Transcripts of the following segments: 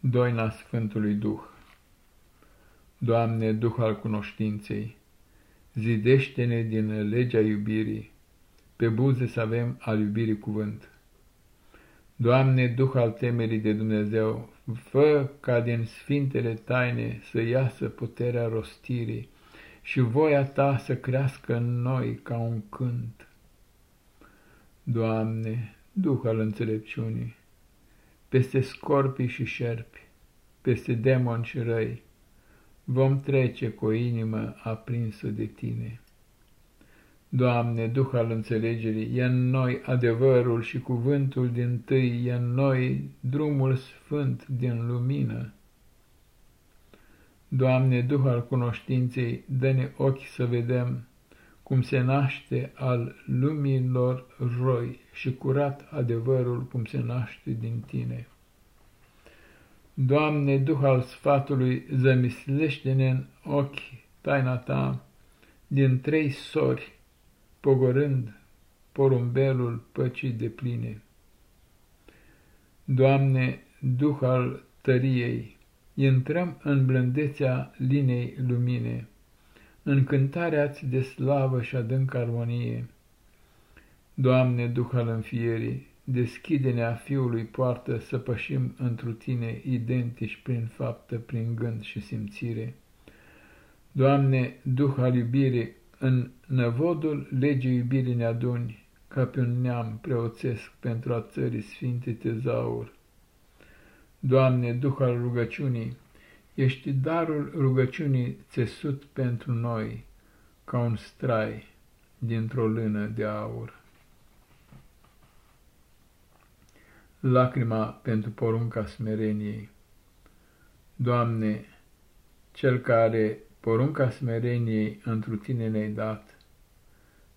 Doina Sfântului Duh Doamne, Duh al cunoștinței, zidește-ne din legea iubirii, pe buze să avem al iubirii cuvânt. Doamne, Duh al temerii de Dumnezeu, fă ca din sfintele taine să iasă puterea rostirii și voia Ta să crească în noi ca un cânt. Doamne, Duh al înțelepciunii, peste scorpii și șerpi, peste demoni și răi, vom trece cu o inimă aprinsă de Tine. Doamne, Duh al înțelegerii, e în noi adevărul și cuvântul din tâi, e în noi drumul sfânt din lumină. Doamne, Duh al cunoștinței, dă-ne ochi să vedem cum se naște al lumilor roi și curat adevărul cum se naște din tine. Doamne, Duh al sfatului, zămislește-ne în ochi taina ta din trei sori, pogorând porumbelul păcii de pline. Doamne, Duh al tăriei, intrăm în blândețea linei lumine, în cântarea-ți de slavă și adânc armonie. Doamne, Duh al înfierii, deschide-ne a Fiului poartă să pășim întru Tine identici prin faptă, prin gând și simțire. Doamne, Duh al iubirii, în năvodul legii iubirii ne aduni, ca pe un neam preoțesc pentru a țării sfinte tezaur. Doamne, Duh al rugăciunii, Ești darul rugăciunii țesut pentru noi, ca un strai dintr-o lână de aur. Lacrima pentru porunca smereniei Doamne, Cel care porunca smereniei întru Tine ne-ai dat,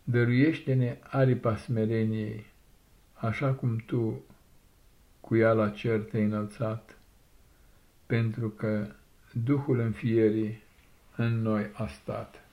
dăruiește-ne aripa smereniei, așa cum Tu cu ea la cer te-ai înălțat, pentru că Duhul înfierii în noi a stat.